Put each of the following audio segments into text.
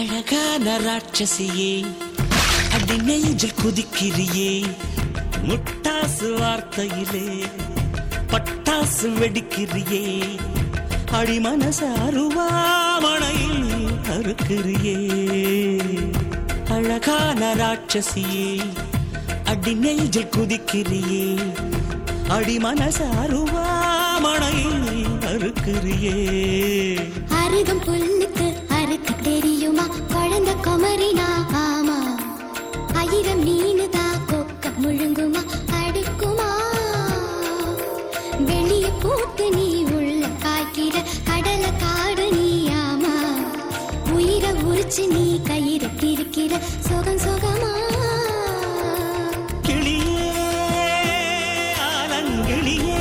அழகான ராட்சசியே அடி நெஞ்சில் குதிக்கிறியே முட்டாசு வார்த்தையிலே பட்டாசு வெடிக்கிறியே அடி மனசு அருவாமணையில் அறுக்கிறியே. அழகான ராட்சசியே அடி நெஞ்சில் குதிக்கிறியே அடி மனசு அருவாமணையில் அறுக்கிறியே. அருகம் புல்லுக்கு வச்சு நீ கயிறு திரிக்கிற சுகம் சுகமா? கிளியே ஆலங்கிளியே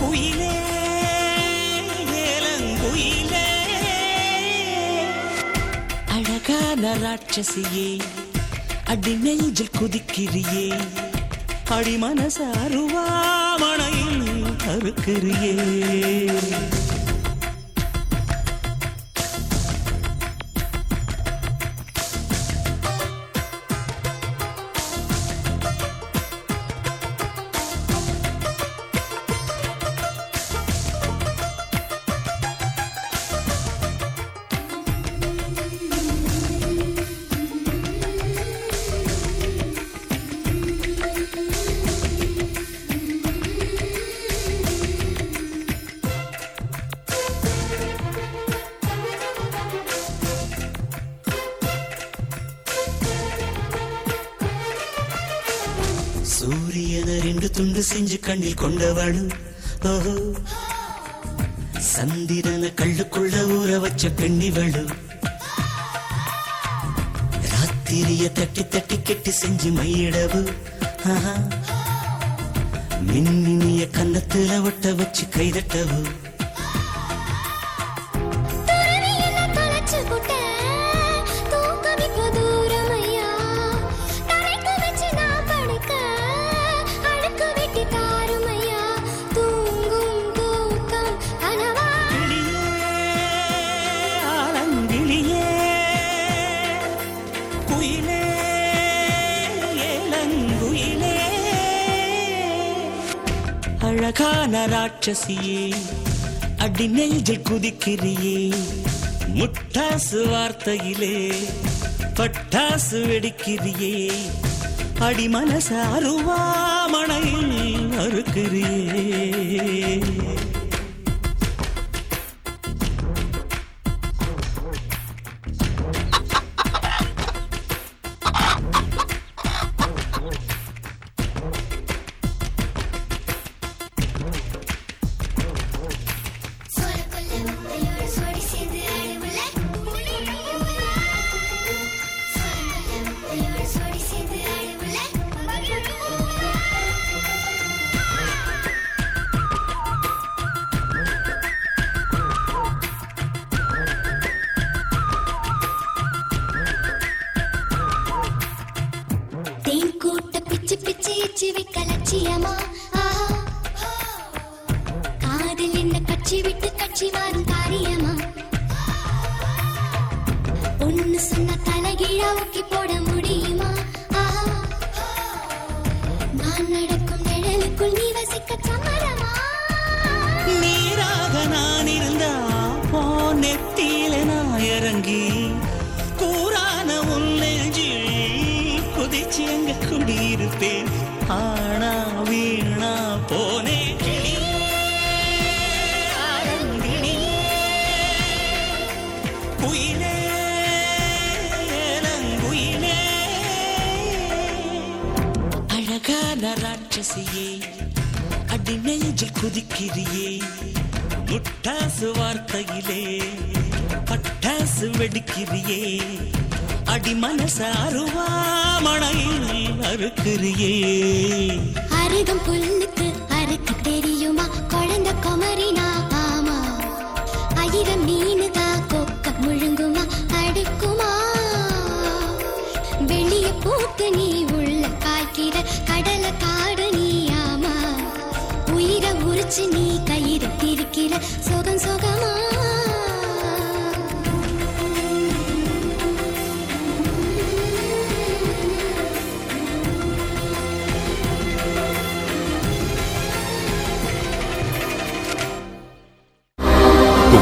குயிலே ஏலங்குயிலே அழகான ராட்சசியே அடி நெஞ்சில் குதிக்கிறியே அடி மனச அருவாமணையில் அறுக்கிறியே. சூரியன ரெண்டு துண்டு செஞ்சு கண்ணில் கொண்டவளு. ஓஹோ. சந்திரன கள்ளுக்குள்ள ஊற வச்ச பெண்ணிவளு. ராத்திரிய தட்டி தட்டி கெட்டி செஞ்சு மையிடவு. ஆஹா. மின்னினிய கன்னத்துல ஒட்ட வச்சு கைதட்டவு. அழகான ராட்சசியே அடி நெஞ்சில் குதிக்கிறியே முட்டாசு வார்த்தையிலே பட்டாசு வெடிக்கிறியே அடி மனச அருவாமணையில் அறுக்கிறியே. பிச்சு எச்சி லட்சியமா காதில் என்ன கட்சி விட்டு கட்சி மாறும் காரியமா? ஒன்னு சொன்ன தலைகீழா ஊக்கி போட முடியுமா? நான் நடக்கும் நிழலுக்குள் நீ வசிக்க சமரமா நீராக நான் இருந்தா போ நெத்தியில நான் இறங்கி கூறான உன் நெஞ்சில் குதிச்சு எங்க குடியிருப்பேன். ஆனா வீணா போனே. கிளியே, ஆலங்கிளியே, குயிலே, ஏலங்குயிலே. அழகான ராட்சசியே அடி நெஞ்சில் குதிக்கிறியே. முட்டாசு வார்த்தையிலே பட்டாசு வெடிக்கிறியே. அடி மனச அருவாமணையில் அறுக்கிறியே? அருகம் புல்லுக்கு அறுக்க தெரியுமா? குழந்தை குமரினா ஆமா ஆயிரம் தான் கொக்க முழுங்குமா? அடுக்குமா? வெளிய பூத்து நீ உள்ள காய்க்கிற கடல காடு நீ ஆமா? உயிரை உரிச்சு நீ கயிறு திரிக்கிற சுகம் சுகமா?